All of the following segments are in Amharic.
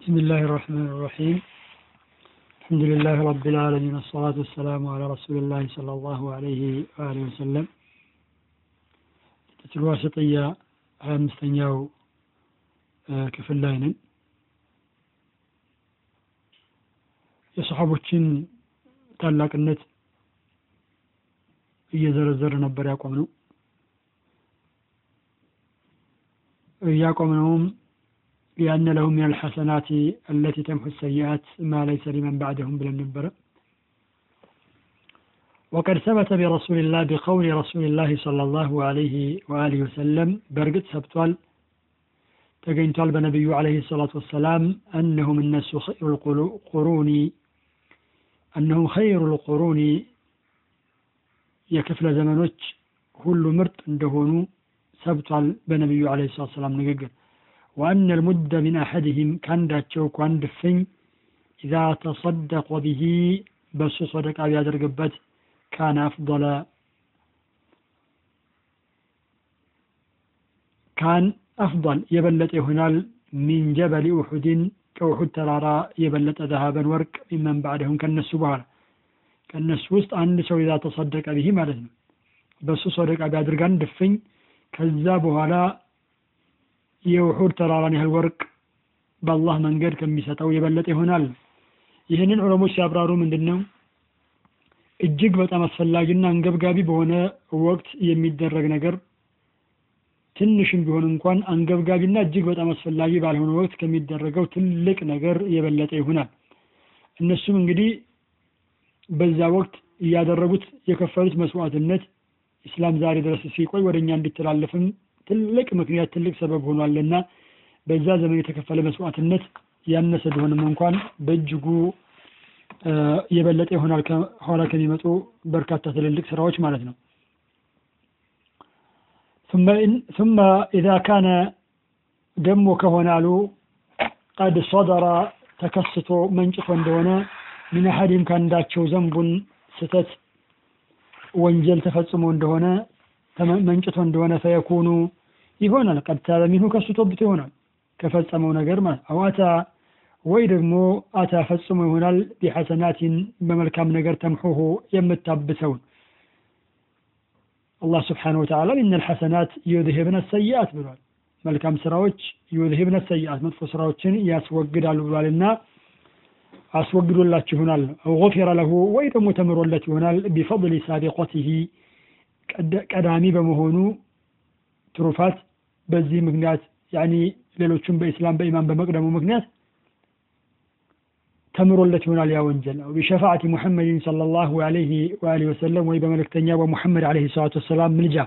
بسم الله الرحمن الرحيم الحمد لله رب العالمين والصلاة والسلام على رسول الله صلى الله عليه وآله وسلم الواسطية አምስተኛው ክፍል ላይ ነን የሰሓቦችን ታላቅነት እየዘረዘረ ነበር ያቆም ነው እያቆምነውም لأن لهم من الحسنات التي تمحو السيئات ما ليس لمن بعدهم بلا ينبرأ وقد ثبت برسول الله بقول رسول الله صلى الله عليه وآله وسلم برقت سبتوال تقينت النبي عليه الصلاة والسلام أنهم الناس خير القرون أنهم خير القرون. يكفل زمنوش كل مرت اندهونو سبتوال بنبي عليه الصلاة والسلام نقل وأن المد من أحدهم كان داتشو كان دفن إذا تصدق به بس صدق أبي أدرقبت كان أفضل. كان أفضل. يبلت هنا من جبل أحد كوحد ترارا يبلت ذهبا ورق ممن بعدهم كان السبار كان وسط عند سو إذا تصدق به مالتنا بس صدق أبي أدرقان دفن كذا على የውሑድ ተራራን ያህል ወርቅ በአላህ መንገድ ከሚሰጠው የበለጠ ይሆናል። ይህንን ዑለሞች ሲያብራሩ ምንድን ነው እጅግ በጣም አስፈላጊና አንገብጋቢ በሆነ ወቅት የሚደረግ ነገር ትንሽም ቢሆን እንኳን አንገብጋቢና እጅግ በጣም አስፈላጊ ባልሆነ ወቅት ከሚደረገው ትልቅ ነገር የበለጠ ይሆናል። እነሱም እንግዲህ በዛ ወቅት እያደረጉት የከፈሉት መስዋዕትነት ኢስላም ዛሬ ድረስ ሲቆይ ወደ እኛ እንዲተላለፍም ትልቅ ምክንያት ትልቅ ሰበብ ሆኗልና በዛ ዘመን የተከፈለ መስዋዕትነት ያነሰ ቢሆንም እንኳን በእጅጉ የበለጠ ይሆናል ኋላ ከሚመጡ በርካታ ትልልቅ ስራዎች ማለት ነው ثم إذا كان ደሞ ከሆነ አሉ ቀድ ሶደረ ተከስቶ መንጭቶ እንደሆነ ሚን አሐዲም ከአንዳቸው ዘንቡን ስተት ወንጀል ተፈጽሞ እንደሆነ መንጭቶ እንደሆነ ፈየኩኑ። ይሆናል ቀድ ታበ ሚንሁ ከሱ ይሆናል። ከፈጸመው ነገር ማለት አው ወይ ደግሞ አታ ፈጽሞ ይሆናል ቢሐሰናቲን በመልካም ነገር ተምሑሁ የምታብሰውን። አላህ ስብሓን ወተዓላ ኢነ ልሐሰናት ዩዝሂብነ ሰይአት ብሏል። መልካም ስራዎች ዩዝሂብነ ሰይአት መጥፎ ስራዎችን ያስወግዳሉ ብሏልና አስወግዶላችሁ ይሆናል። አው ለሁ ወይ ደግሞ ተምሮለት ይሆናል ቢፈضል ሳቢቀትህ ቀዳሚ በመሆኑ ትሩፋት በዚህ ምክንያት ያኒ ሌሎቹም በኢስላም በኢማን በመቅደሙ ምክንያት ተምሮለት ይሆናል ያ ወንጀል አው ቢሸፋዓቲ ሙሐመድን ሰለላሁ ዐለይሂ ወአሊሂ ወሰለም ወይ በመልእክተኛ በሙሐመድ ዐለይሂ ሰላቱ ወሰላም ምልጃ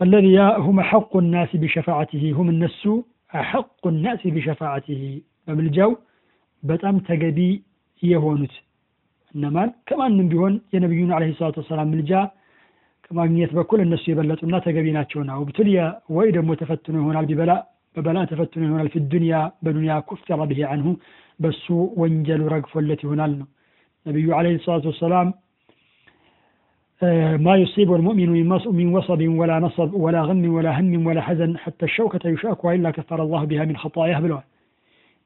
الذي هم أحق الناس بشفاعته هم الناس أحق الناس بشفاعته በምልጃው በጣም ተገቢ የሆኑት እነማን ከማንም ቢሆን የነቢዩን አለ ሰላቱ ወሰላም ምልጃ ከማግኘት በኩል እነሱ የበለጡና ተገቢ ናቸውና ውብቱልያ ወይ ደግሞ ተፈትኖ ይሆናል ቢበላ በበላ ተፈትኖ ይሆናል ፊ ዱንያ በዱንያ ኩፍረ ብሄ አንሁ በሱ ወንጀሉ ረግፎለት ይሆናል ነው ነቢዩ አለ ሰላቱ ወሰላም ما يصيب المؤمن من وصب ولا نصب ولا غم ولا هم ولا حزن حتى الشوكة يشاكها إلا كفر الله بها من خطاياه بلوان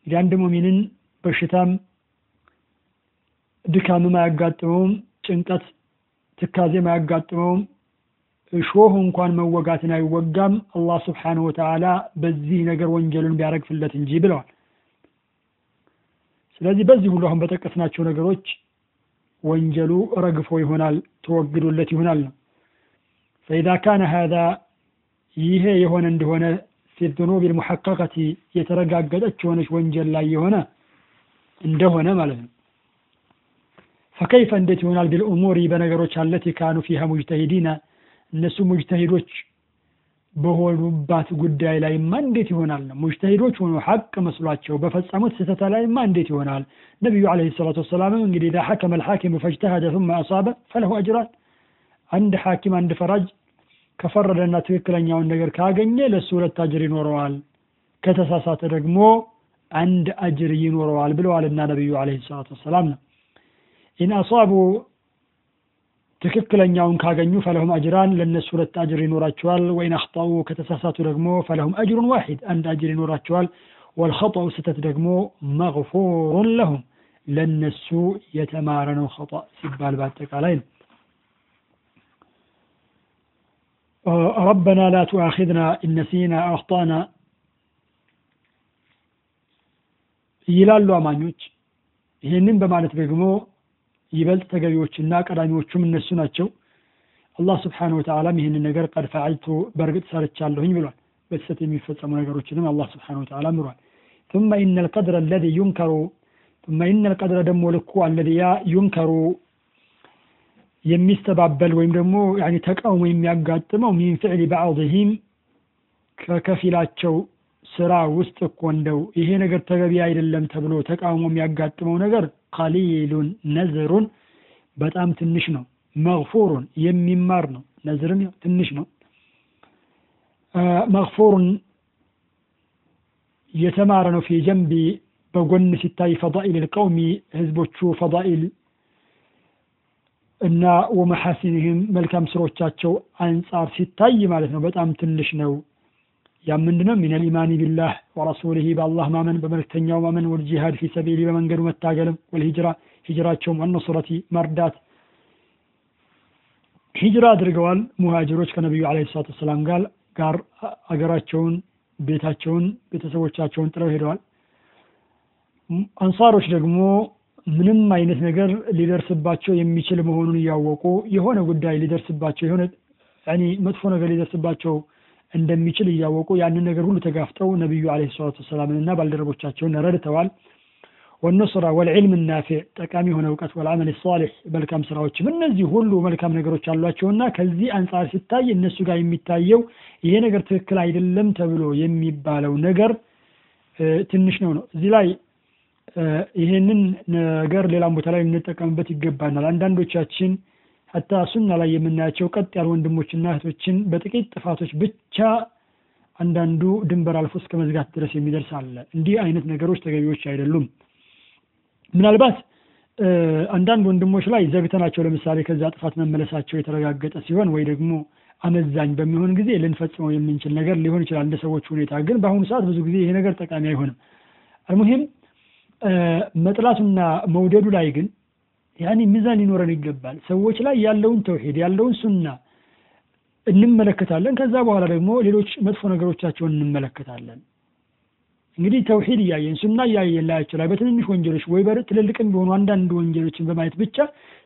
لأن مؤمن በሽታም ድካምም አያጋጥመውም ጭንቀት ትካዜም አያጋጥመውም እሾህ እንኳን መወጋትን አይወጋም አላህ ስብሓንሁ ወተዓላ በዚህ ነገር ወንጀሉን ቢያረግፍለት እንጂ ብለዋል። ስለዚህ በዚህ ሁሉ አሁን በጠቀስናቸው ነገሮች ወንጀሉ ረግፎ ይሆናል ተወግዶለት ይሆናል ነው። ፈኢዛ ካነ ሀዛ ይሄ የሆነ እንደሆነ ፊ ذኑብ ልሙሐቀቀቲ የተረጋገጠች የሆነች ወንጀል ላይ የሆነ እንደሆነ ማለት ነው። ፈከይፈ እንዴት ይሆናል ቢልኡሙሪ በነገሮች አለቲ ካኑ ፊሃ ሙጅተሂዲና እነሱ ሙጅተሂዶች በሆኑባት ጉዳይ ላይማ እንዴት ይሆናል ነው? ሙጅተሂዶች ሆኖ ሐቅ መስሏቸው በፈጸሙት ስህተት ላይማ እንዴት ይሆናል? ነቢዩ አለ ሰላት ወሰላምም እንግዲህ ኢዛ ሐከመ ልሐኪሙ ፈጅተሃደ ثم አሳበ ፈለሁ አጅራን። አንድ ሐኪም አንድ ፈራጅ ከፈረደና ትክክለኛውን ነገር ካገኘ ለእሱ ሁለት አጅር ይኖረዋል። ከተሳሳተ ደግሞ አንድ አጅር ይኖረዋል ብለዋልና ነቢዩ አለ ሰላት ወሰላም ነው። إن أصابوا ትክክለኛውን ካገኙ فلهم أجران ለእነሱ ሁለት አጅር ይኖራቸዋል። وإن أخطأوا ከተሳሳቱ ደግሞ فلهم أجر واحد አንድ አጅር ይኖራቸዋል። والخطأ ስህተት ደግሞ مغفور لهم ለነሱ የተማረ ነው። خطأ ሲባል በአጠቃላይ ነው። ربنا لا تؤاخذنا إن نسينا أو أخطأنا ይላሉ አማኞች። ይህንን በማለት ደግሞ ይበልጥ ተገቢዎችና ቀዳሚዎቹም እነሱ ናቸው። አላህ ስብሓነሁ ወተዓላም ይህንን ነገር ቀድ ፈዐልቱ በእርግጥ ሰርቻለሁኝ ብሏል። በስህተት የሚፈጸሙ ነገሮችንም አላህ ስብሓነሁ ወተዓላ ምሯል። ثم إن القدر الذي ينكر ثم إن القدر ደግሞ ልኩ الذي ያ ዩንከሩ የሚስተባበል ወይም ደግሞ ያኒ ተቃውሞ የሚያጋጥመው ሚን ፊዕሊ ባዕድህም ከከፊላቸው ስራ ውስጥ እኮ እንደው ይሄ ነገር ተገቢ አይደለም ተብሎ ተቃውሞ የሚያጋጥመው ነገር ቀሊሉን ነዝሩን በጣም ትንሽ ነው። መግፉሩን የሚማር ነው። ነዝርን ትንሽ ነው። መግፉሩን የተማረ ነው። ፊ ጀንቢ በጎን ሲታይ ፈዳኢል ልቀውሚ ህዝቦቹ ፈዳኢል እና ወመሐሲንህም መልካም ስሮቻቸው አንጻር ሲታይ ማለት ነው በጣም ትንሽ ነው። ያ ምንድነው? ሚነል ኢማኒ ቢላህ ወረሱሊሂ በአላህ ማመን በመልክተኛው ማመን ወልጂሃድ ፊ ሰቢሊ በመንገዱ መታገልም ወልሂጅራ ሂጅራቸውም ወነሱረቲ መርዳት ሂጅራ አድርገዋል። ሙሃጅሮች ከነቢዩ ዓለይሂ ሰላቱ ወሰላም ጋር ጋር አገራቸውን፣ ቤታቸውን፣ ቤተሰቦቻቸውን ጥለው ሄደዋል። አንሳሮች ደግሞ ምንም አይነት ነገር ሊደርስባቸው የሚችል መሆኑን እያወቁ የሆነ ጉዳይ ሊደርስባቸው የሆነ መጥፎ ነገር ሊደርስባቸው እንደሚችል እያወቁ ያንን ነገር ሁሉ ተጋፍጠው ነቢዩ ዓለይሂ ሰላቱ ወሰላምንና ባልደረቦቻቸውን ረድተዋል። ወነስራ ወልዕልም ናፊዕ ጠቃሚ የሆነ እውቀት ወልዓመል ሳሊሕ መልካም ስራዎችም እነዚህ ሁሉ መልካም ነገሮች አሏቸውና ከዚህ አንጻር ሲታይ እነሱ ጋር የሚታየው ይሄ ነገር ትክክል አይደለም ተብሎ የሚባለው ነገር ትንሽ ነው ነው እዚህ ላይ ይሄንን ነገር ሌላም ቦታ ላይ ልንጠቀምበት ይገባናል። አንዳንዶቻችን ሀታ ሱና ላይ የምናያቸው ቀጥ ያሉ ወንድሞችና እህቶችን በጥቂት ጥፋቶች ብቻ አንዳንዱ ድንበር አልፎ እስከ መዝጋት ድረስ የሚደርስ አለ። እንዲህ አይነት ነገሮች ተገቢዎች አይደሉም። ምናልባት አንዳንድ ወንድሞች ላይ ዘግተናቸው ለምሳሌ ከዛ ጥፋት መመለሳቸው የተረጋገጠ ሲሆን ወይ ደግሞ አመዛኝ በሚሆን ጊዜ ልንፈጽመው የምንችል ነገር ሊሆን ይችላል እንደ ሰዎች ሁኔታ። ግን በአሁኑ ሰዓት ብዙ ጊዜ ይሄ ነገር ጠቃሚ አይሆንም። አልሙሂም መጥላቱና መውደዱ ላይ ግን ያኔ ሚዛን ሊኖረን ይገባል። ሰዎች ላይ ያለውን ተውሂድ ያለውን ሱና እንመለከታለን። ከዛ በኋላ ደግሞ ሌሎች መጥፎ ነገሮቻቸውን እንመለከታለን። እንግዲህ ተውሂድ እያየን ሱና እያየን ላያቸው ላይ በትንንሽ ወንጀሎች ወይ ትልልቅም ቢሆኑ አንዳንድ ወንጀሎችን በማየት ብቻ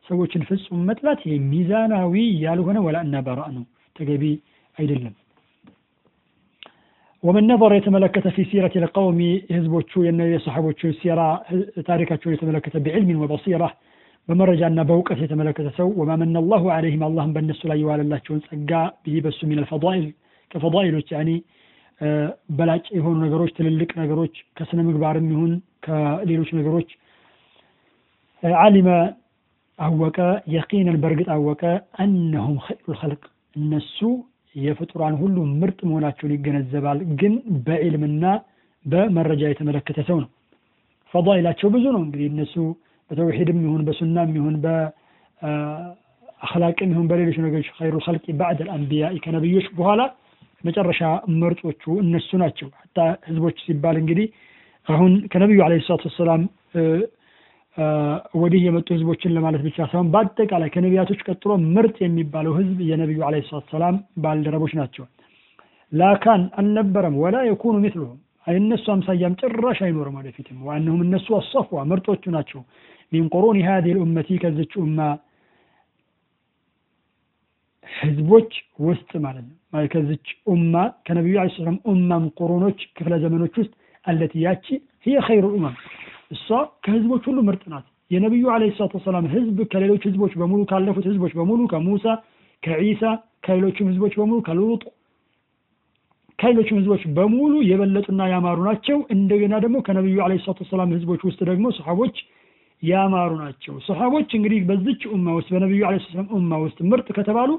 ሰዎችን ፍጹም መጥላት ሚዛናዊ ያልሆነ ወላ እና ነው፣ ተገቢ አይደለም። ወመን ነظረ የተመለከተ ፊ ሲረት ልቀውሚ የህዝቦቹ የሰሓቦቹ ሲራ ታሪካቸውን የተመለከተ ብዕልሚን ወበሲራ በመረጃና በእውቀት የተመለከተ ሰው ወማመና አላሁ ዐለይሂም አላህም በእነሱ ላይ የዋለላቸውን ጸጋ ብሂ በሱ ሚን አልፈዳኢል ከፈዳኢሎች ያኒ በላጭ የሆኑ ነገሮች ትልልቅ ነገሮች ከስነ ምግባርም ይሁን ከሌሎች ነገሮች ዓሊመ አወቀ የቂነን በእርግጥ አወቀ አነሁም ኸይሩል ኸልቅ እነሱ የፍጡራን ሁሉ ምርጥ መሆናቸውን ይገነዘባል። ግን በዕልምና በመረጃ የተመለከተ ሰው ነው። ፈዳኢላቸው ብዙ ነው። እንግዲህ እነሱ በተውሂድም ይሁን በሱናም ይሁን በአኽላቅም ይሁን በሌሎች ነገሮች ኸይሩል ኸልቂ ባዕደል አንቢያ ከነቢዮች በኋላ መጨረሻ ምርጦቹ እነሱ ናቸው። ሐታ ህዝቦች ሲባል እንግዲህ አሁን ከነቢዩ ዓለይሂ ሰላቱ ወሰላም ወዲህ የመጡ ህዝቦችን ለማለት ብቻ ሳይሆን በአጠቃላይ ከነቢያቶች ቀጥሎ ምርጥ የሚባለው ህዝብ የነቢዩ ዓለይሂ ሰላቱ ወሰላም ባልደረቦች ናቸው። ላካን አልነበረም ወላ የኩኑ ሚስሉሁም እነሱ አምሳያም ጭራሽ አይኖርም ወደፊትም። ዋነሁም እነሱ አሰፍዋ ምርጦቹ ናቸው። ሚን ቁሩኒ ሃዲሂ ልኡመቲ ከዚች ኡማ ህዝቦች ውስጥ ማለት ነው። ከዚች ኡማ ከነቢዩ ዓለይሂ ሰላም ኡማም ቁሩኖች ክፍለ ዘመኖች ውስጥ አለቲ ያቺ ህየ ኸይሩ ኡመም እሷ ከህዝቦች ሁሉ ምርጥ ናት። የነቢዩ ዓለይሂ ሰላቱ ወሰላም ህዝብ ከሌሎች ህዝቦች በሙሉ ካለፉት ህዝቦች በሙሉ ከሙሳ፣ ከዒሳ፣ ከሌሎችም ህዝቦች በሙሉ ከሉጥ ከሌሎችም ህዝቦች በሙሉ የበለጡና ያማሩ ናቸው። እንደገና ደግሞ ከነቢዩ ዓለይሂ ሰላቱ ወሰላም ህዝቦች ውስጥ ደግሞ ሰሓቦች ያማሩ ናቸው። ሰሓቦች እንግዲህ በዚች ኡማ ውስጥ በነቢዩ ዓለይሂ ሰላም ኡማ ውስጥ ምርጥ ከተባሉ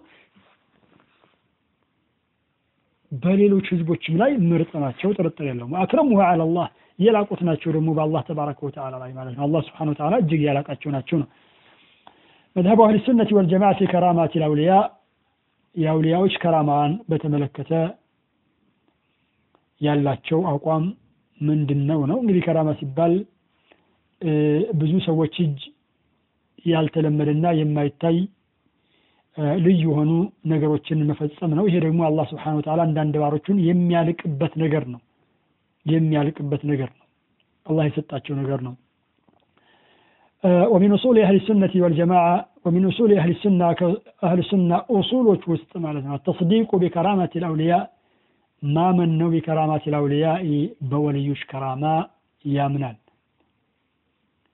በሌሎች ህዝቦችም ላይ ምርጥ ናቸው፣ ጥርጥር የለውም። አክረሙሁ ዐለላህ የላቁት ናቸው ደግሞ በአላህ ተባረከ ወተዓላ ላይ ማለት ነው። አላህ ስብሐነሁ ወተዓላ እጅግ ያላቃቸው ናቸው ነው። መዝሀቡ አህል ሱነት ወልጀማዓ ከራማት ልአውልያ የአውልያዎች ከራማን በተመለከተ ያላቸው አቋም ምንድን ነው ነው እንግዲህ ከራማ ሲባል ብዙ ሰዎች እጅ ያልተለመደና የማይታይ ልዩ የሆኑ ነገሮችን መፈጸም ነው። ይሄ ደግሞ አላህ ስብሐነሁ ወተዓላ አንዳንድ ባሮቹን የሚያልቅበት ነገር ነው የሚያልቅበት ነገር ነው። አላህ የሰጣቸው ነገር ነው። ወሚን ኡሱል አህሊ ሱነቲ ወልጀማዓ ወሚን ኡሱል አህሊ ሱና ከአህል ሱና ኡሱሎች ውስጥ ማለት ነው ተስዲቁ ቢከራመት ልአውልያ ማመን ነው። ቢከራማት ልአውልያ በወልዮች ከራማ ያምናል።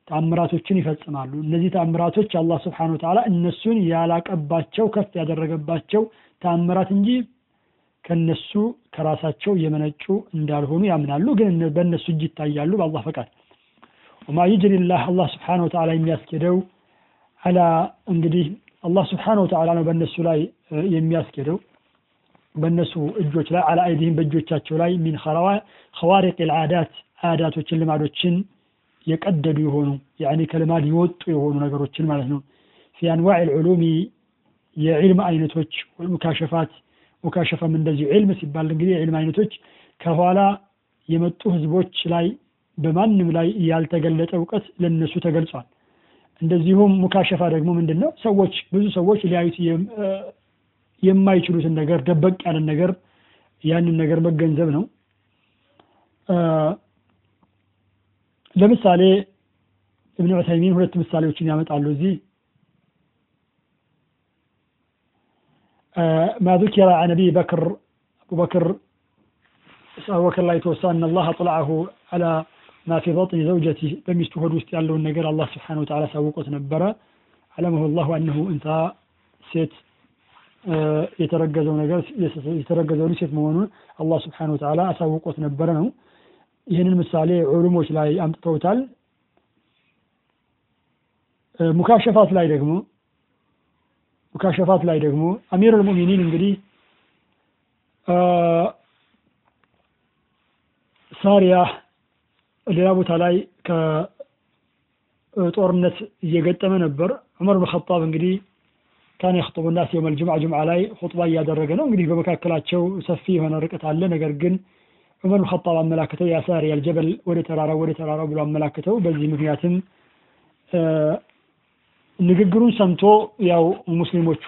ተአምራቶችን ይፈጽማሉ። እነዚህ ተአምራቶች አላህ ስብሐነሁ ወተዓላ እነሱን ያላቀባቸው ከፍ ያደረገባቸው ተአምራት እንጂ ከነሱ ከራሳቸው የመነጩ እንዳልሆኑ ያምናሉ። ግን በእነሱ እጅ ይታያሉ በአላህ ፈቃድ። ወማ ዩጅሪላህ አላህ ስብሐነሁ ወተዓላ የሚያስኬደው አላ እንግዲህ አላህ ስብሐነሁ ወተዓላ ነው በእነሱ ላይ የሚያስኬደው በእነሱ እጆች ላይ አላ አይዲህም በእጆቻቸው ላይ ሚን ኸዋሪቅ ልዓዳት አዳቶችን ልማዶችን የቀደዱ የሆኑ ያኒ ከልማድ የወጡ የሆኑ ነገሮችን ማለት ነው። ፊ አንዋዕ ልዑሉሚ የዕልም አይነቶች ሙካሸፋት ሙካሸፋም እንደዚሁ ዕልም ሲባል እንግዲህ የዕልም አይነቶች ከኋላ የመጡ ህዝቦች ላይ በማንም ላይ ያልተገለጠ እውቀት ለነሱ ተገልጿል። እንደዚሁም ሙካሸፋ ደግሞ ምንድን ነው? ሰዎች ብዙ ሰዎች ሊያዩት የማይችሉትን ነገር ደበቅ ያለን ነገር ያንን ነገር መገንዘብ ነው። ለምሳሌ እብን ዑተይሚን ሁለት ምሳሌዎችን ያመጣሉ እዚህ ማ ذكر عن ابي بكر ابو بكر አቡበክር ላይ ተወሳ እነ አላህ አጥለዐሁ አላ ማ ፊ በጥኒ ዘውጀቲህ በሚስቱ ሆድ ውስጥ ያለውን ነገር አላህ ስብሓነሁ ወተዓላ ሳውቆት ነበረ አለመሁ ላሁ አነሁ እንታ ሴት የተረገዘው ነገር የተረገዘው ልጅ ሴት መሆኑን አላህ ስብሓነሁ ወተዓላ አሳውቆት ነበረ ነው ይህንን ምሳሌ ዑሉሞች ላይ አምጥተውታል። ሙካሸፋት ላይ ደግሞ ሙካሸፋት ላይ ደግሞ አሚር አልሙእሚኒን እንግዲህ ሳሪያ ሌላ ቦታ ላይ ከጦርነት እየገጠመ ነበር። ዑመር ብን ኸጣብ እንግዲህ ካን የክጡቡ ናስ የውም አልጅምዓ ጅምዓ ላይ ኹጥባ እያደረገ ነው። እንግዲህ በመካከላቸው ሰፊ የሆነ ርቀት አለ። ነገር ግን ዑመር ኸጣብ አመላክተው ሳሪያ አልጀበል ወደ ተራራው ወደ ተራራው ብሎ አመላክተው በዚህ ምክንያትም ንግግሩን ሰምቶ ያው ሙስሊሞቹ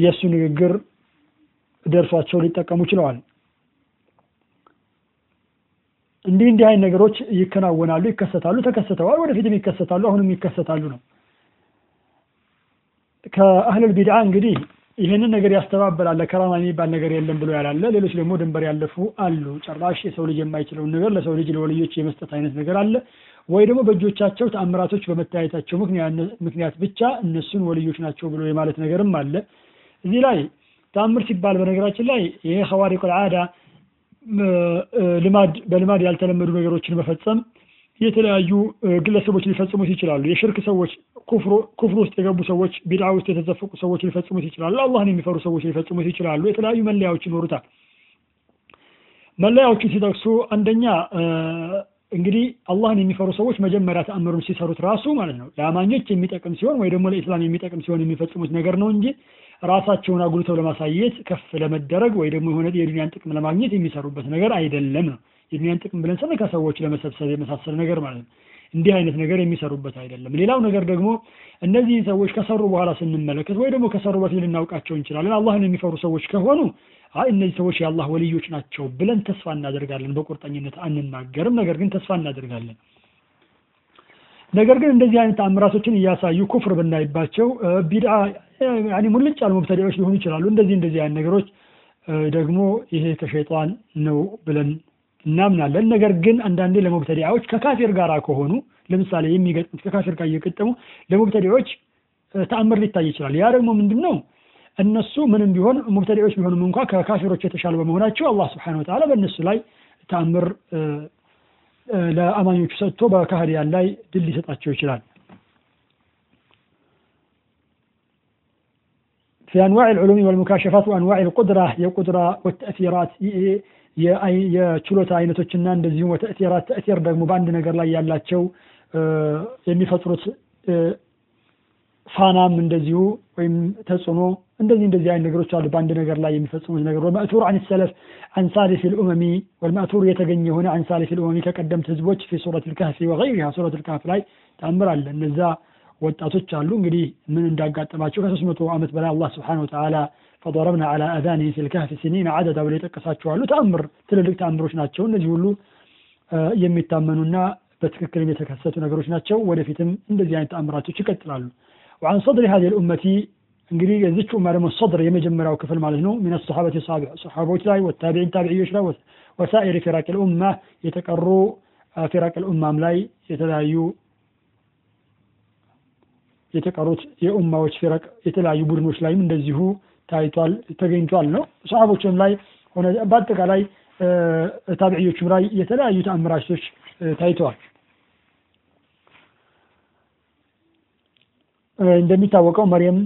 የእሱ ንግግር ደርሷቸው ሊጠቀሙ ችለዋል። እንዲህ እንዲህ አይነት ነገሮች ይከናወናሉ ይከሰታሉ ተከስተዋል ወደፊትም ይከሰታሉ አሁንም ይከሰታሉ ነው። ከአህለል ቢድዓ እንግዲህ ይህንን ነገር ያስተባበላል ከራማ የሚባል ነገር የለም ብሎ ያላለ ሌሎች ደግሞ ድንበር ያለፉ አሉ። ጭራሽ የሰው ልጅ የማይችለውን ነገር ለሰው ልጅ ለወልዮች የመስጠት አይነት ነገር አለ። ወይ ደግሞ በእጆቻቸው ተአምራቶች በመታየታቸው ምክንያት ብቻ እነሱን ወልዮች ናቸው ብሎ የማለት ነገርም አለ። እዚህ ላይ ተአምር ሲባል በነገራችን ላይ ይሄ ኸዋሪቁል ዓዳ ልማድ በልማድ ያልተለመዱ ነገሮችን መፈጸም የተለያዩ ግለሰቦች ሊፈጽሙት ይችላሉ። የሽርክ ሰዎች ኩፍር ውስጥ የገቡ ሰዎች ቢድዓ ውስጥ የተዘፈቁ ሰዎች ሊፈጽሙት ይችላሉ። አላህን የሚፈሩ ሰዎች ሊፈጽሙት ይችላሉ። የተለያዩ መለያዎች ይኖሩታል። መለያዎቹን ሲጠቅሱ አንደኛ እንግዲህ አላህን የሚፈሩ ሰዎች መጀመሪያ ተአምሩን ሲሰሩት ራሱ ማለት ነው ለአማኞች የሚጠቅም ሲሆን ወይ ደግሞ ለኢስላም የሚጠቅም ሲሆን የሚፈጽሙት ነገር ነው እንጂ ራሳቸውን አጉልተው ለማሳየት ከፍ ለመደረግ ወይ ደግሞ የሆነ የዱንያን ጥቅም ለማግኘት የሚሰሩበት ነገር አይደለም ነው የዱንያን ጥቅም ብለን ስንል ከሰዎች ለመሰብሰብ የመሳሰል ነገር ማለት ነው። እንዲህ አይነት ነገር የሚሰሩበት አይደለም። ሌላው ነገር ደግሞ እነዚህን ሰዎች ከሰሩ በኋላ ስንመለከት ወይ ደግሞ ከሰሩ በፊት ልናውቃቸው እንችላለን። አላህን የሚፈሩ ሰዎች ከሆኑ አይ እነዚህ ሰዎች የአላህ ወልዮች ናቸው ብለን ተስፋ እናደርጋለን። በቁርጠኝነት አንናገርም ነገር ግን ተስፋ እናደርጋለን። ነገር ግን እንደዚህ አይነት ተአምራቶችን እያሳዩ ኩፍር ብናይባቸው ቢድዓ ሙልጭ ያሉ ሙብተዲዎች ሊሆኑ ይችላሉ። እንደዚህ እንደዚህ አይነት ነገሮች ደግሞ ይሄ ከሸይጣን ነው ብለን እናምናለን። ነገር ግን አንዳንዴ ለሙብተዲያዎች ከካፊር ጋር ከሆኑ ለምሳሌ የሚገጥሙት ከካፊር ጋር እየገጠሙ ለሙብተዲዎች ተአምር ሊታይ ይችላል። ያ ደግሞ ምንድን ነው እነሱ ምንም ቢሆን ሙብተዲዎች ቢሆንም እንኳ ከካፊሮች የተሻሉ በመሆናቸው አላህ ስብሓን ወተዓላ በእነሱ ላይ ተአምር ለአማኞቹ ሰጥቶ በካህዲያን ላይ ድል ሊሰጣቸው ይችላል في أنواع العلوم والمكاشفات وأنواع القدرة የቁድራ والتأثيرات የችሎታ አይነቶችና እንደዚሁም ወተእቲራት ተእቲር ደግሞ በአንድ ነገር ላይ ያላቸው የሚፈጥሩት ፋናም እንደዚሁ ወይም ተጽዕኖ እንደዚህ እንደዚህ አይነት ነገሮች አሉ በአንድ ነገር ላይ የሚፈጽሙት ነገር ወልማእቱር አን ሰለፍ አን ሳሊፍ ልኡመሚ ወልማእቱር የተገኘ የሆነ አን ሳሊፍ ልኡመሚ ከቀደምት ህዝቦች ፊ ሱረት ልካህፊ ወገይሪሃ ሱረት ልካህፍ ላይ ተአምር አለ እነዛ ወጣቶች አሉ። እንግዲህ ምን እንዳጋጠማቸው ከሶስት መቶ ዓመት በላይ አላህ ስብሓን ወተዓላ ፈضረብና ዐላ አዛኒህም ፊ ሲኒን ዐደዳ ብሎ የጠቀሳቸዋሉ ተአምር ትልልቅ ተአምሮች ናቸው። እነዚህ ሁሉ የሚታመኑና በትክክል የተከሰቱ ነገሮች ናቸው። ወደፊትም እንደዚህ አይነት ተአምራቶች ይቀጥላሉ። وعن صدر هذه الأمة እንግዲህ የዚች ኡማ ደግሞ ሶድር የመጀመሪያው ክፍል ማለት ነው። ሚነ ሶሓበት ሶሓቦች ላይ ወታቢዒን ታቢዕዮች ላይ ወሳኢሪ ፊራቅ ልኡማ የተቀሩ ፊራቅ ልኡማም ላይ የተለያዩ የተቀሩት የኡማዎች ፊረቅ የተለያዩ ቡድኖች ላይም እንደዚሁ ታይቷል ተገኝቷል ነው። ሰሓቦችም ላይ ሆነ በአጠቃላይ ታቢዕዮችም ላይ የተለያዩ ተአምራቶች ታይተዋል። እንደሚታወቀው መርየም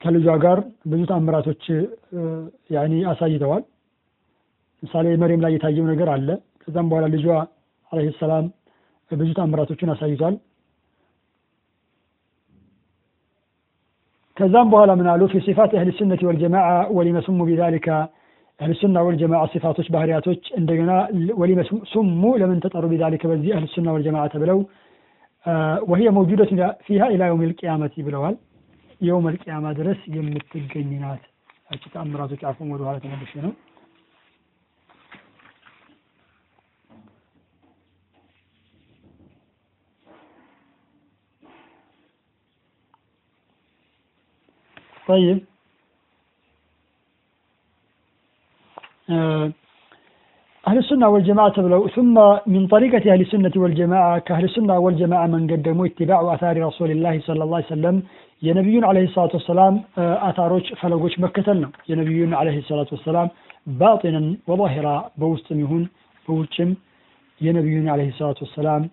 ከልጇ ጋር ብዙ ተአምራቶች ያኒ አሳይተዋል። ምሳሌ መርየም ላይ የታየው ነገር አለ። ከዛም በኋላ ልጇ አለህ ሰላም ብዙ ተአምራቶችን አሳይቷል ከዛም በኋላ ምን አሉ ፊ ሲፋት አህል ሱነት ወልጀማዓ ወሊመ ሱሙ ቢዛሊካ አህል ሱና ወልጀማዓ ሲፋቶች ባህሪያቶች እንደገና ወሊመ ሱሙ ለምን ተጠሩ ቢዛሊከ በዚህ አህል ሱና ወልጀማዓ ተብለው وهي موجودة فيها إلى يوم القيامة ብለዋል የውም አልቅያማ ድረስ የምትገኝ ናት ያቺ ተአምራቶች አፉን ወደ ኋላ ተመልሼ ነው طيب أهل السنة والجماعة تبلو ثم من طريقة أهل السنة والجماعة كأهل السنة والجماعة من قدموا اتباع أثار رسول الله صلى الله عليه وسلم የነቢዩን አለህ ሰላቱ ወሰላም አታሮች ፈለጎች መከተል ነው የነቢዩን አለህ ሰላቱ ወሰላም ባጢንን ወዛሂራ በውስጥም ይሁን በውጭም የነቢዩን አለህ ሰላቱ ወሰላም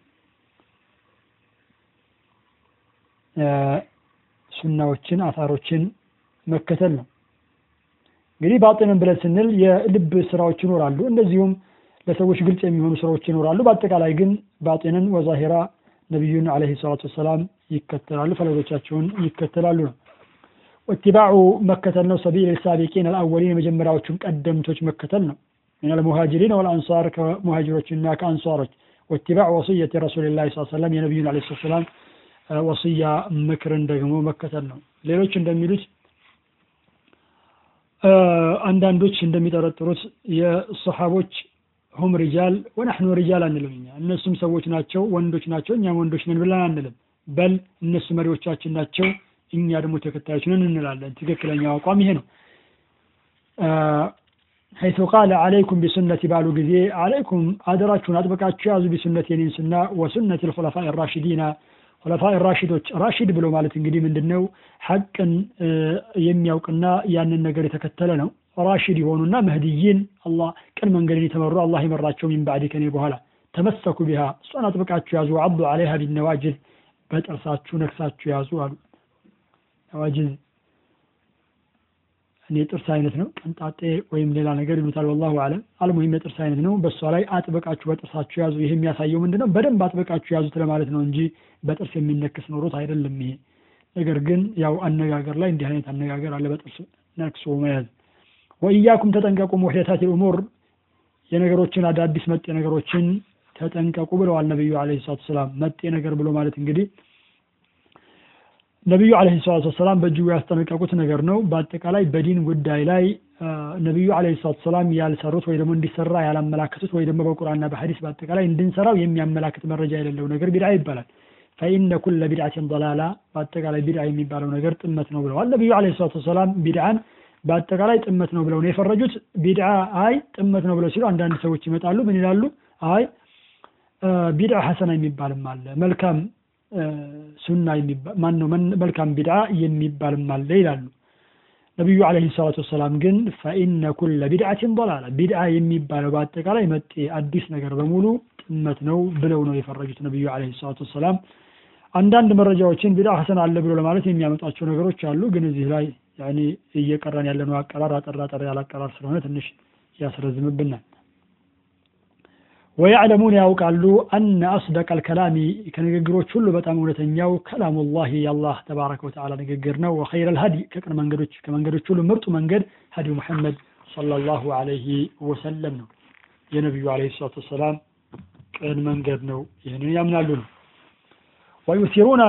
ሱናዎችን አታሮችን መከተል ነው። እንግዲህ ባጥንን ብለን ስንል የልብ ስራዎች ይኖራሉ፣ እንደዚሁም ለሰዎች ግልጽ የሚሆኑ ስራዎች ይኖራሉ። በአጠቃላይ ግን ባጥንን ወዛሂራ ነቢዩን ዓለይሂ ሰላቱ ወሰላም ይከተላሉ፣ ፈለጎቻቸውን ይከተላሉ ነው። ወኢትባዑ መከተል ነው። ሰቢል ሳቢቂን አልአወሊን የመጀመሪያዎቹን ቀደምቶች መከተል ነው። ምን አልሙሃጅሪን ወልአንሳር ከሙሃጅሮችና ከአንሷሮች ወኢትባዕ ወስየት ረሱልላ ስ ሰለም የነቢዩን ዓለይሂ ሰላቱ ወስያ ምክርን ደግሞ መከተል ነው። ሌሎች እንደሚሉት አንዳንዶች እንደሚጠረጥሩት የሰሓቦች هم رجال ونحن رجال አንልም እኛ። እነሱም ሰዎች ናቸው ወንዶች ናቸው እኛም ወንዶች ነን ብለን አንልም። بل እነሱ መሪዎቻችን ናቸው እኛ ደግሞ ተከታዮች ነን እንላለን። ትክክለኛው አቋም ይሄ ነው። حيث قال عليكم بسنتي ባሉ ጊዜ عليكم አደራችሁን አጥብቃችሁ ያዙ بسنتي የኔን وسنة الخلفاء الراشدين ሁለፋ ራሽዶች ራሽድ ብሎ ማለት እንግዲህ ምንድነው? ሐቅን የሚያውቅና ያንን ነገር የተከተለ ነው። ራሽድ የሆኑና መህድይን አላህ ቅን መንገድን የተመሩ አላህ የመራቸው ሚን ባዕድ ከኔ በኋላ ተመሰኩ ቢሃ። እሷን አጥብቃችሁ ያዙ። አብዱ አለይሃ ቢነዋጅዝ በጥርሳችሁ ነክሳችሁ ያዙ አሉ። ነዋጅዝ እኔ ጥርስ አይነት ነው ቀንጣጤ ወይም ሌላ ነገር ይሉታል። ወላሁ አለም። አልሙሂም የጥርስ አይነት ነው። በእሷ ላይ አጥብቃችሁ በጥርሳችሁ ያዙ። ይህ የሚያሳየው ምንድነው? በደንብ አጥብቃችሁ ያዙት ለማለት ነው እንጂ በጥርስ የሚነክስ ኖሮት አይደለም ይሄ። ነገር ግን ያው አነጋገር ላይ እንዲህ አይነት አነጋገር አለ በጥርስ ነክሶ መያዝ። ወኢያኩም ተጠንቀቁ ሙሕደታት ልእሙር የነገሮችን አዳዲስ መጤ ነገሮችን ተጠንቀቁ ብለዋል ነቢዩ አለ ሰላቱ ሰላም መጤ ነገር ብሎ ማለት እንግዲህ ነቢዩ አለ ሰላቱ ወሰላም በእጅጉ ያስጠነቀቁት ነገር ነው። በአጠቃላይ በዲን ጉዳይ ላይ ነቢዩ አለ ሰላቱ ሰላም ያልሰሩት ወይ ደግሞ እንዲሰራ ያላመላከቱት ወይ ደግሞ በቁርአንና በሐዲስ በአጠቃላይ እንድንሰራው የሚያመላክት መረጃ የሌለው ነገር ቢድዓ ይባላል። ፈኢነ ኩለ ቢድዓትን ضላላ በአጠቃላይ ቢድዓ የሚባለው ነገር ጥመት ነው ብለዋል። ነቢዩ አለ ሰላቱ ወሰላም ቢድዓን በአጠቃላይ ጥመት ነው ብለው ነው የፈረጁት። ቢድዓ አይ ጥመት ነው ብለው ሲሉ አንዳንድ ሰዎች ይመጣሉ። ምን ይላሉ? አይ ቢድዓ ሐሰና የሚባልም አለ። መልካም ሱና ማን መልካም ቢድዓ የሚባልም አለ ይላሉ። ነቢዩ አለህ ሰላቱ ወሰላም ግን ፈኢነ ኩለ ቢድዓትን ضላላ ቢድዓ የሚባለው በአጠቃላይ መጤ አዲስ ነገር በሙሉ ጥመት ነው ብለው ነው የፈረጁት ነቢዩ አለህ ሰላቱ ወሰላም። አንዳንድ መረጃዎችን ቢድዓ ሐሰና አለ ብሎ ለማለት የሚያመጧቸው ነገሮች አሉ ግን እዚህ ላይ እየቀረን ያለነው አቀራር አጠር ያለ አቀራር ስለሆነ ትንሽ ያስረዝምብናል ወያዕለሙን ያውቃሉ አነ አስደቀ አልከላሚ ከንግግሮች ሁሉ በጣም እውነተኛው ከላሙላሂ የአላህ ተባረከ ወተዓላ ንግግር ነው። ወኸይረ ልሀዲ ከቅን መንገዶች ከመንገዶች ሁሉ ምርጡ መንገድ ሀዲው ሙሐመድ ሰለላሁ ዐለይሂ ወሰለም ነው። የነቢዩ ዐለይሂ ሰላቱ ወሰላም ቅን መንገድ ነው። ይህንን ያምናሉ ነው። ወዩሲሩነ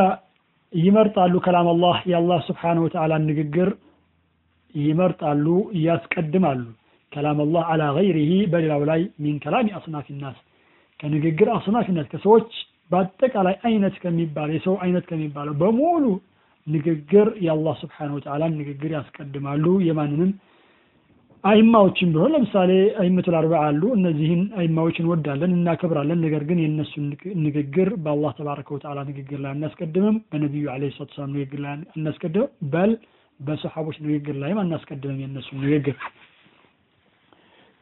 ይመርጣሉ ከላም አላህ የአላህ ስብሓነሁ ወተዓላ ንግግር ይመርጣሉ፣ ያስቀድማሉ። ከላም አላህ አላ ገይሪሂ በሌላው ላይ ሚን ከላሚ አስናፊ ከንግግር አስናፊነት ከሰዎች በአጠቃላይ አይነት ከሚባል የሰው አይነት ከሚባለው በሙሉ ንግግር የአላህ ስብሓነሁ ወተዓላን ንግግር ያስቀድማሉ። የማንንም አይማዎችን ቢሆን ለምሳሌ አይመቱል አርባ አሉ። እነዚህን አይማዎች እንወዳለን እናከብራለን። ነገር ግን የእነሱን ንግግር በአላህ ተባረከ ወተዓላ ንግግር ላይ አናስቀድምም። በነቢዩ ዓለይሂ ሰላቱ ወሰላም ንግግር ላይ አናስቀድምም። በል በሰሓቦች ንግግር ላይም አናስቀድምም የእነሱን ንግግር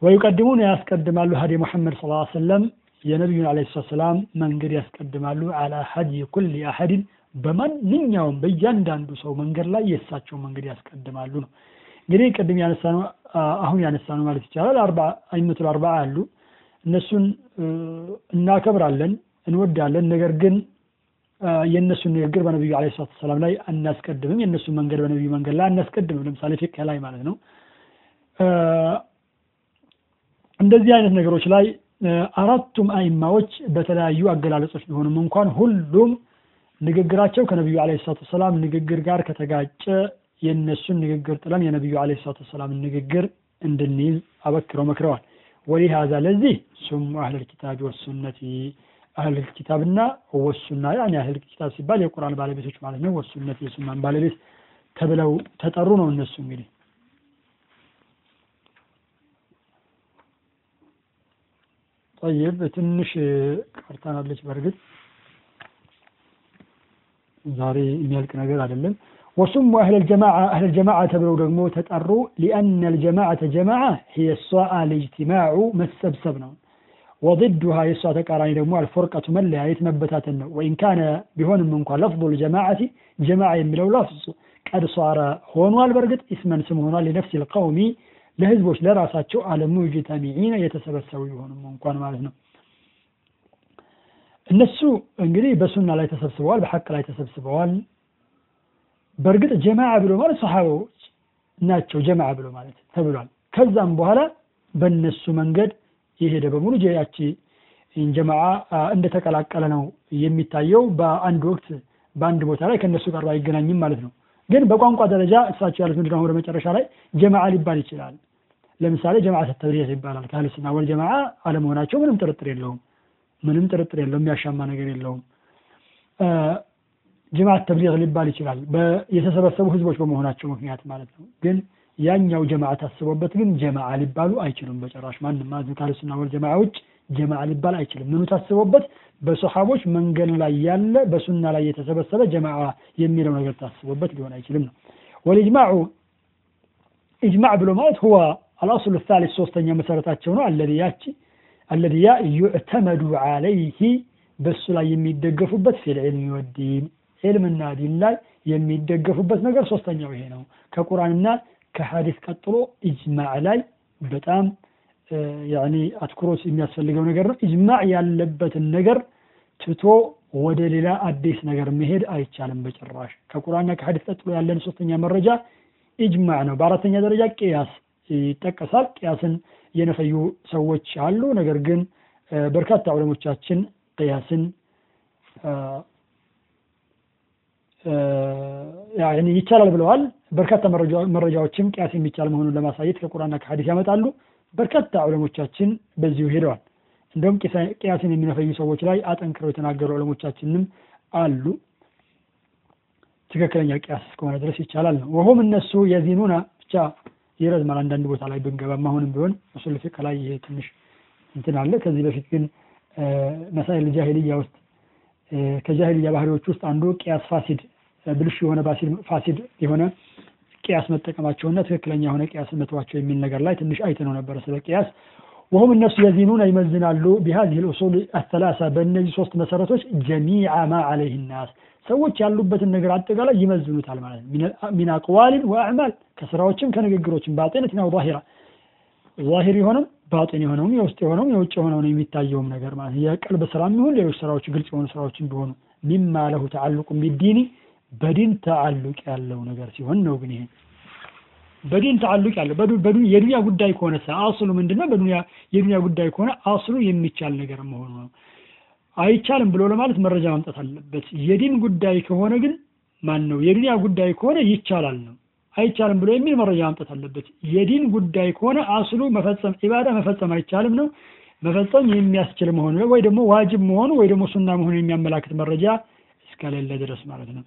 ወዩቀድሙን ያስቀድማሉ ሀዲ ሙሐመድ ስ ሰለም የነቢዩን ለ ሰላም መንገድ ያስቀድማሉ አላ ሀዲ ኩል አሐድን በማንኛውም በእያንዳንዱ ሰው መንገድ ላይ የእሳቸው መንገድ ያስቀድማሉ ነው። እንግዲህ ቅድም ያነሳነው አሁን ያነሳነው ማለት ይቻላል አይመቱል አርባ አሉ። እነሱን እናከብራለን እንወዳለን። ነገር ግን የእነሱን ንግግር በነቢዩ ለ ሰላት ሰላም ላይ አናስቀድምም የእነሱን መንገድ በነቢዩ መንገድ ላይ አናስቀድምም። ለምሳሌ ፊቅህ ላይ ማለት ነው እንደዚህ አይነት ነገሮች ላይ አራቱም አይማዎች በተለያዩ አገላለጾች ቢሆኑም እንኳን ሁሉም ንግግራቸው ከነቢዩ ለ ሰላት ሰላም ንግግር ጋር ከተጋጨ የእነሱን ንግግር ጥለን የነቢዩ ለ ሰላት ሰላም ንግግር እንድንይዝ አበክረው መክረዋል። ወሊሃዛ ለዚህ ሱሙ አህለል ኪታብ ወሱነቲ አህለል ኪታብና ወሱና ያኔ አህለል ኪታብ ሲባል የቁርአን ባለቤቶች ማለት ነው። ወሱነት የሱናን ባለቤት ተብለው ተጠሩ ነው እነሱ እንግዲህ ጠይብ ትንሽ ቀርታናለች። በእርግጥ ዛሬ የሚያልቅ ነገር አይደለም። ወሱሙ አህለል ጀማዓ ተብለው ደግሞ ተጠሩ። ሊአነ አልጀማዓተ ጀማዓ ሂየ ሷአ ልእጅትማዑ መሰብሰብ ነው። ወድዱሃ የሷ ተቃራኒ ደግሞ አልፎርቀቱ መለያየት መበታተን ነው። ወኢን ካነ ቢሆንም እንኳ ለፍዙ ልጀማዓቲ ጀማዓ የሚለው ለፍዙ ቀድ ሷረ ሆኗል። በእርግጥ ኢስመን ስም ሆኗል ሊነፍሲ ልቀውሚ ለህዝቦች ለራሳቸው አለሙጅተሚዒነ የተሰበሰቡ የሆኑም እንኳን ማለት ነው። እነሱ እንግዲህ በሱና ላይ ተሰብስበዋል በሐቅ ላይ ተሰብስበዋል። በእርግጥ ጀማዓ ብሎ ማለት ሰሓባዎች ናቸው ጀማዓ ብሎ ማለት ተብሏል። ከዛም በኋላ በእነሱ መንገድ የሄደ በሙሉ ያቺ ጀማዓ እንደተቀላቀለ ነው የሚታየው። በአንድ ወቅት በአንድ ቦታ ላይ ከእነሱ ጋር ባይገናኝም ማለት ነው። ግን በቋንቋ ደረጃ እሳቸው ያሉት ምንድነው ወደ መጨረሻ ላይ ጀማዓ ሊባል ይችላል ለምሳሌ ጀማዓ ተብሊግ ይባላል። ከአህለሱና ወል ጀማዓ አለመሆናቸው ምንም ጥርጥር የለውም። ምንም ጥርጥር የለውም የሚያሻማ ነገር የለውም። ጀማዓት ተብሊግ ሊባል ይችላል። የተሰበሰቡ ህዝቦች በመሆናቸው ምክንያት ማለት ነው። ግን ያኛው ጀማዓ ታስቦበት ግን ጀማዓ ሊባሉ አይችሉም በጭራሽ። ማንም ማለት ነው። ከአህለሱና ወል ጀማዓ ውጭ ጀማዓ ሊባል አይችልም። ምኑ ታስቦበት? በሰሓቦች መንገድ ላይ ያለ በሱና ላይ የተሰበሰበ ጀማዓ የሚለው ነገር ታስቦበት ሊሆን አይችልም ነው። والإجماع ኢጅማዕ ብሎ ማለት هو الأصل الثالث ሶስተኛ መሰረታቸው ነው። الذي ያቺ الذي ያ يعتمد عليه በሱ ላይ የሚደገፉበት في العلم والدين ዒልምና ዲን ላይ የሚደገፉበት ነገር ሶስተኛው ይሄ ነው። ከቁርአንና ከሐዲስ ቀጥሎ ኢጅማዕ ላይ በጣም ያኒ አትኩሮት የሚያስፈልገው ነገር ነው። ኢጅማዕ ያለበትን ነገር ትቶ ወደ ሌላ አዲስ ነገር መሄድ አይቻልም በጭራሽ። ከቁርአንና ከሐዲስ ቀጥሎ ያለን ሶስተኛ መረጃ ኢጅማዕ ነው። በአራተኛ ደረጃ ቅያስ ይጠቀሳል። ቅያስን የነፈዩ ሰዎች አሉ። ነገር ግን በርካታ ዑለሞቻችን ቅያስን ይቻላል ብለዋል። በርካታ መረጃዎችም ቅያስ የሚቻል መሆኑን ለማሳየት ከቁርአንና ከሐዲስ ያመጣሉ። በርካታ ዑለሞቻችን በዚሁ ሄደዋል። እንደውም ቅያስን የሚነፈዩ ሰዎች ላይ አጠንክረው የተናገሩ ዑለሞቻችንም አሉ። ትክክለኛ ቅያስ እስከሆነ ድረስ ይቻላል ነው። ወሁም እነሱ የዚኑና ብቻ ይረዝማል። አንዳንድ ቦታ ላይ ብንገባም አሁንም ቢሆን ኡሱል ፊቅህ ላይ ይሄ ትንሽ እንትን አለ። ከዚህ በፊት ግን መሳይል ጃሂልያ ውስጥ ከጃሂልያ ባህሪዎች ውስጥ አንዱ ቅያስ ፋሲድ ብልሹ የሆነ ፋሲድ የሆነ ቅያስ መጠቀማቸውና ትክክለኛ የሆነ ቅያስ መተዋቸው የሚል ነገር ላይ ትንሽ አይተነው ነበረ ስለ ቅያስ وهم እነሱ يزنون ይመዝናሉ። بهذه الأصول الثلاثة በእነዚህ ሶስት መሰረቶች جميع ما عليه الناس ሰዎች ያሉበትን ነገር አጠቃላይ ይመዝኑታል ማለት ነው من أقوال وأعمال ከስራዎችም ከንግግሮችም باطنة أو ظاهرة ዛሂር የሆነም ባጢን የሆነውም የውስጥ የሆነውም የውጭ የሆነውን የሚታየውም ነገር ማለት ነው። የቀልብ ስራ የሚሆን ሌሎች ስራዎች ግልጽ የሆኑ ስራዎችን ቢሆኑ ሚማ ለሁ ተዓልቁ ቢዲኒ በዲን ተዓልቅ ያለው ነገር ሲሆን ነው። ግን ይሄ በዲን ተዓልቅ ያለው የዱንያ ጉዳይ ከሆነ አስሉ ምንድነው? በዱንያ ጉዳይ ከሆነ አስሉ የሚቻል ነገር መሆኑ ነው። አይቻልም ብሎ ለማለት መረጃ ማምጣት አለበት። የዲን ጉዳይ ከሆነ ግን ማን ነው? የዱንያ ጉዳይ ከሆነ ይቻላል ነው። አይቻልም ብሎ የሚል መረጃ ማምጣት አለበት። የዲን ጉዳይ ከሆነ አስሉ መፈጸም ኢባዳ መፈጸም አይቻልም ነው። መፈጸም የሚያስችል መሆኑ ወይ ደግሞ ዋጅብ መሆኑ ወይ ደግሞ ሱና መሆኑ የሚያመላክት መረጃ እስከሌለ ድረስ ማለት ነው።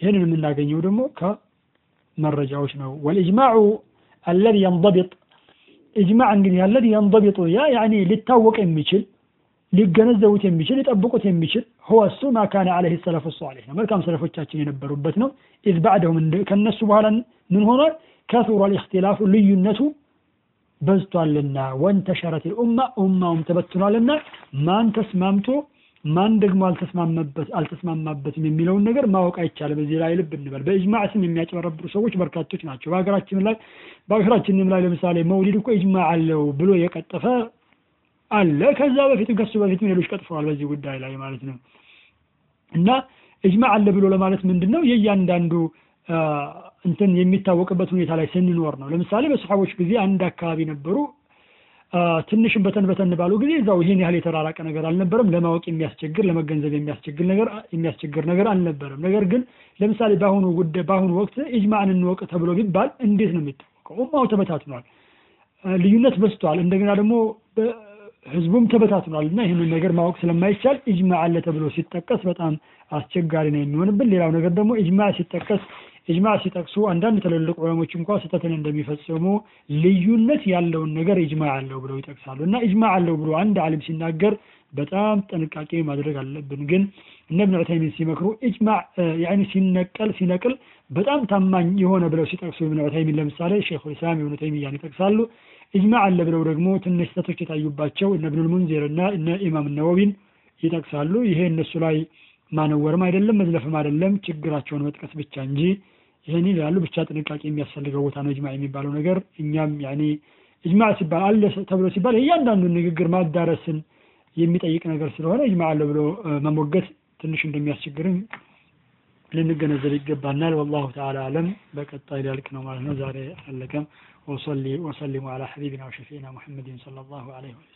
ይህንን የምናገኘው ደግሞ ከመረጃዎች ነው። والإجماع الذي ينضبط ኢጅማዕ እንግዲህ الذي ينضبط ያ يعني ሊታወቅ የሚችል ሊገነዘቡት የሚችል ሊጠብቁት የሚችል هو እሱ ما كان عليه السلف الصالح ነው። መልካም ሰለፎቻችን የነበሩበት ነው። إذ بعدهم ከነሱ በኋላ ምን ሆኗል? ከሱረ ልእክትላፉ ልዩነቱ በዝቷልና ወንተሸረት ልኡማ ኡማውም ተበትኗልና ማን ተስማምቶ ማን ደግሞ አልተስማማበት አልተስማማበትም የሚለውን ነገር ማወቅ አይቻልም። በዚህ ላይ ልብ እንበል። በኢጅማዕ ስም የሚያጭበረብሩ ሰዎች በርካቶች ናቸው። በሀገራችንም ላይ ለምሳሌ መውሊድ እኮ ኢጅማዕ አለው ብሎ የቀጠፈ አለ። ከዛ በፊትም ከሱ በፊትም ሌሎች ቀጥፈዋል በዚህ ጉዳይ ላይ ማለት ነው። እና ኢጅማዕ አለ ብሎ ለማለት ምንድን ነው የእያንዳንዱ እንትን የሚታወቅበት ሁኔታ ላይ ስንኖር ነው። ለምሳሌ በሰሓቦች ጊዜ አንድ አካባቢ ነበሩ። ትንሽም በተን በተን ባሉ ጊዜ እዛው ይህን ያህል የተራራቀ ነገር አልነበረም። ለማወቅ የሚያስቸግር ለመገንዘብ የሚያስቸግር ነገር የሚያስቸግር ነገር አልነበረም። ነገር ግን ለምሳሌ በአሁኑ ጉዳይ በአሁኑ ወቅት ኢጅማዕን እንወቅ ተብሎ ቢባል እንዴት ነው የሚታወቀው? ኡማው ተበታትኗል፣ ልዩነት በዝቷል። እንደገና ደግሞ ህዝቡም ተበታትኗል እና ይህንን ነገር ማወቅ ስለማይቻል ኢጅማዕ አለ ተብሎ ሲጠቀስ በጣም አስቸጋሪ ነው የሚሆንብን። ሌላው ነገር ደግሞ ኢጅማዕ ሲጠቀስ ኢጅማዕ ሲጠቅሱ አንዳንድ ትልልቅ ዑለሞች እንኳ ስህተትን እንደሚፈጽሙ ልዩነት ያለውን ነገር ኢጅማዕ አለው ብለው ይጠቅሳሉ። እና ኢጅማዕ አለው ብሎ አንድ ዓሊም ሲናገር በጣም ጥንቃቄ ማድረግ አለብን። ግን እነ ኢብኑ ዑተይሚን ሲመክሩ ኢጅማዕ ሲነቀል ሲነቅል በጣም ታማኝ የሆነ ብለው ሲጠቅሱ ኢብኑ ዑተይሚን ለምሳሌ ሼኹል ኢስላም ኢብኑ ተይሚያን ይጠቅሳሉ። ኢጅማዕ አለ ብለው ደግሞ ትንሽ ስህተቶች የታዩባቸው እነ ኢብኑል ሙንዚር እና እነ ኢማም ነወዊን ይጠቅሳሉ። ይሄ እነሱ ላይ ማነወርም አይደለም መዝለፍም አይደለም፣ ችግራቸውን መጥቀስ ብቻ እንጂ ይህን ይላሉ። ብቻ ጥንቃቄ የሚያስፈልገው ቦታ ነው ኢጅማዕ የሚባለው ነገር። እኛም ያኔ ኢጅማዕ ሲባል አለ ተብሎ ሲባል እያንዳንዱን ንግግር ማዳረስን የሚጠይቅ ነገር ስለሆነ ኢጅማዕ አለ ብሎ መሞገት ትንሽ እንደሚያስቸግርም ልንገነዘብ ይገባናል። ወላሁ ተዓላ አለም። በቀጣይ ሊያልቅ ነው ማለት ነው። ዛሬ አለቀም። ወሰሊ ወሰሊሙ አላ ሐቢቢና ወሸፊና ሙሐመድን ሰለላሁ ዐለይሂ ወሰለም